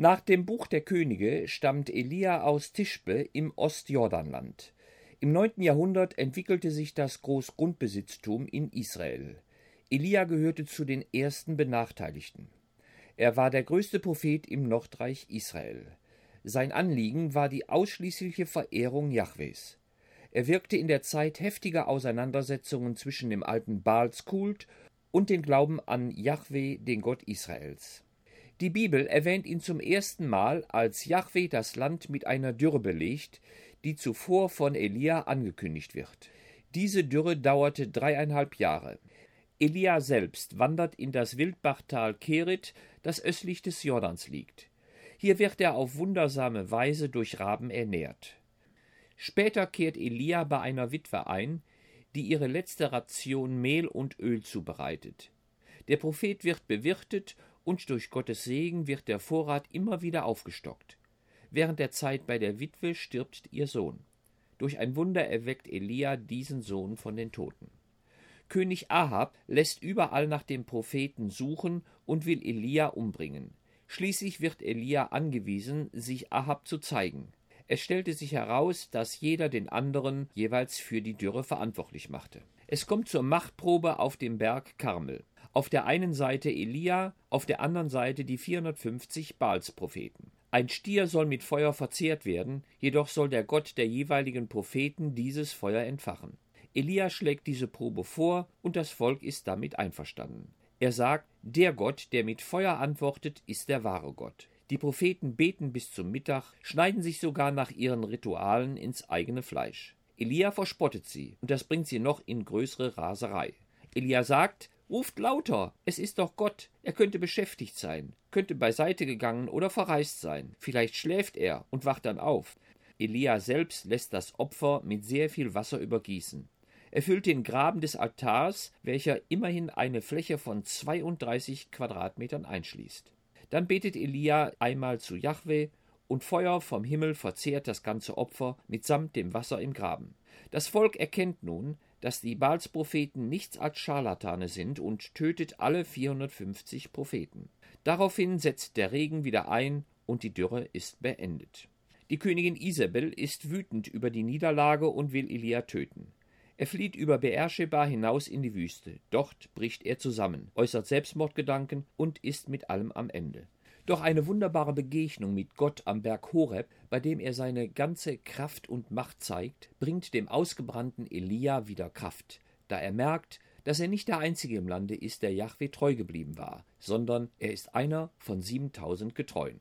Nach dem Buch der Könige stammt Elia aus Tischbe im Ostjordanland. Im 9. Jahrhundert entwickelte sich das Großgrundbesitztum in Israel. Elia gehörte zu den ersten Benachteiligten. Er war der größte Prophet im Nordreich Israel. Sein Anliegen war die ausschließliche Verehrung Jahwes. Er wirkte in der Zeit heftiger Auseinandersetzungen zwischen dem alten Baalskult und dem Glauben an Jahwe, den Gott Israels. Die Bibel erwähnt ihn zum ersten Mal, als Jahwe das Land mit einer Dürre belegt, die zuvor von Elia angekündigt wird. Diese Dürre dauerte dreieinhalb Jahre. Elia selbst wandert in das Wildbachtal Kerit, das östlich des Jordans liegt. Hier wird er auf wundersame Weise durch Raben ernährt. Später kehrt Elia bei einer Witwe ein, die ihre letzte Ration Mehl und Öl zubereitet. Der Prophet wird bewirtet und durch Gottes Segen wird der Vorrat immer wieder aufgestockt. Während der Zeit bei der Witwe stirbt ihr Sohn. Durch ein Wunder erweckt Elia diesen Sohn von den Toten. König Ahab lässt überall nach dem Propheten suchen und will Elia umbringen. Schließlich wird Elia angewiesen, sich Ahab zu zeigen. Es stellte sich heraus, dass jeder den anderen jeweils für die Dürre verantwortlich machte. Es kommt zur Machtprobe auf dem Berg Karmel. Auf der einen Seite Elia, auf der anderen Seite die 450 Baalspropheten. Ein Stier soll mit Feuer verzehrt werden, jedoch soll der Gott der jeweiligen Propheten dieses Feuer entfachen. Elia schlägt diese Probe vor und das Volk ist damit einverstanden. Er sagt, der Gott, der mit Feuer antwortet, ist der wahre Gott. Die Propheten beten bis zum Mittag, schneiden sich sogar nach ihren Ritualen ins eigene Fleisch. Elia verspottet sie, und das bringt sie noch in größere Raserei. Elia sagt, Ruft lauter, es ist doch Gott, er könnte beschäftigt sein, könnte beiseite gegangen oder verreist sein, vielleicht schläft er und wacht dann auf. Elia selbst lässt das Opfer mit sehr viel Wasser übergießen. Er füllt den Graben des Altars, welcher immerhin eine Fläche von 32 Quadratmetern einschließt. Dann betet Elia einmal zu Jahwe, und Feuer vom Himmel verzehrt das ganze Opfer mitsamt dem Wasser im Graben. Das Volk erkennt nun, dass die Baalspropheten nichts als Scharlatane sind und tötet alle 450 Propheten. Daraufhin setzt der Regen wieder ein und die Dürre ist beendet. Die Königin Isabel ist wütend über die Niederlage und will Elia töten. Er flieht über Beersheba hinaus in die Wüste. Dort bricht er zusammen, äußert Selbstmordgedanken und ist mit allem am Ende. Doch eine wunderbare Begegnung mit Gott am Berg Horeb, bei dem er seine ganze Kraft und Macht zeigt, bringt dem ausgebrannten Elia wieder Kraft, da er merkt, dass er nicht der Einzige im Lande ist, der Jahwe treu geblieben war, sondern er ist einer von siebentausend Getreuen.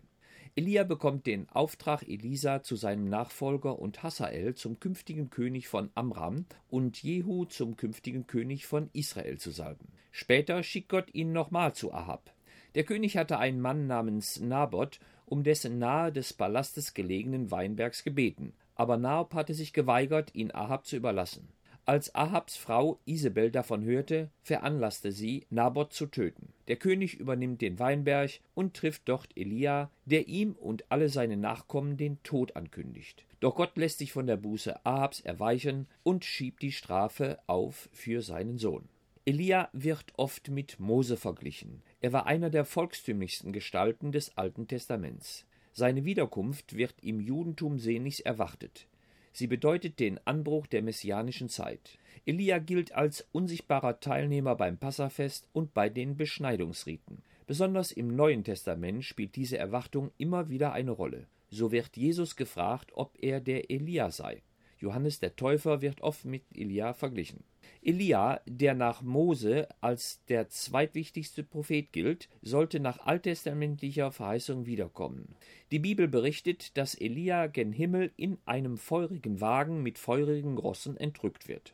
Elia bekommt den Auftrag, Elisa zu seinem Nachfolger und Hasael zum künftigen König von Amram und Jehu zum künftigen König von Israel zu salben. Später schickt Gott ihn nochmal zu Ahab. Der König hatte einen Mann namens Naboth um dessen nahe des Palastes gelegenen Weinbergs gebeten, aber Naob hatte sich geweigert, ihn Ahab zu überlassen. Als Ahabs Frau Isabel davon hörte, veranlasste sie, Naboth zu töten. Der König übernimmt den Weinberg und trifft dort Elia, der ihm und alle seine Nachkommen den Tod ankündigt. Doch Gott lässt sich von der Buße Ahabs erweichen und schiebt die Strafe auf für seinen Sohn. Elia wird oft mit Mose verglichen. Er war einer der volkstümlichsten Gestalten des Alten Testaments. Seine Wiederkunft wird im Judentum sehnlichst erwartet. Sie bedeutet den Anbruch der messianischen Zeit. Elia gilt als unsichtbarer Teilnehmer beim Passafest und bei den Beschneidungsriten. Besonders im Neuen Testament spielt diese Erwartung immer wieder eine Rolle. So wird Jesus gefragt, ob er der Elia sei. Johannes der Täufer wird oft mit Elia verglichen. Elia, der nach Mose als der zweitwichtigste Prophet gilt, sollte nach alttestamentlicher Verheißung wiederkommen. Die Bibel berichtet, dass Elia gen Himmel in einem feurigen Wagen mit feurigen Rossen entrückt wird.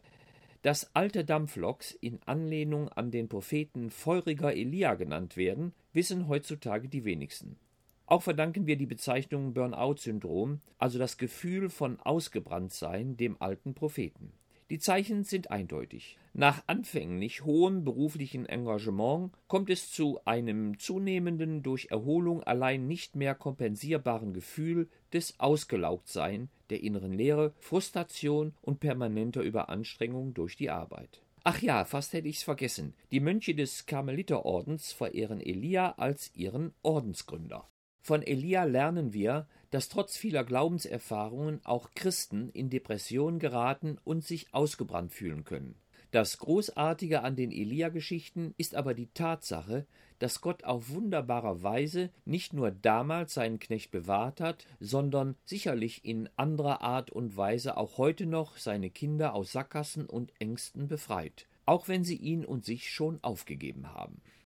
Dass alte Dampfloks in Anlehnung an den Propheten feuriger Elia genannt werden, wissen heutzutage die wenigsten. Auch verdanken wir die Bezeichnung Burnout-Syndrom, also das Gefühl von Ausgebranntsein, dem alten Propheten. Die Zeichen sind eindeutig. Nach anfänglich hohem beruflichen Engagement kommt es zu einem zunehmenden, durch Erholung allein nicht mehr kompensierbaren Gefühl des Ausgelaugtsein, der inneren Leere, Frustration und permanenter Überanstrengung durch die Arbeit. Ach ja, fast hätte ich's vergessen. Die Mönche des Karmeliterordens verehren Elia als ihren Ordensgründer. Von Elia lernen wir, dass trotz vieler Glaubenserfahrungen auch Christen in Depression geraten und sich ausgebrannt fühlen können. Das Großartige an den Elia-Geschichten ist aber die Tatsache, dass Gott auf wunderbare Weise nicht nur damals seinen Knecht bewahrt hat, sondern sicherlich in anderer Art und Weise auch heute noch seine Kinder aus Sackgassen und Ängsten befreit, auch wenn sie ihn und sich schon aufgegeben haben.